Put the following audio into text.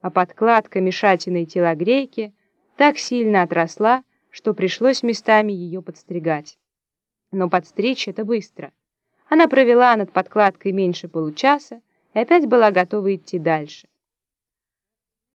а подкладка мешательной телогрейки так сильно отросла, что пришлось местами ее подстригать. Но подстричь это быстро. Она провела над подкладкой меньше получаса и опять была готова идти дальше.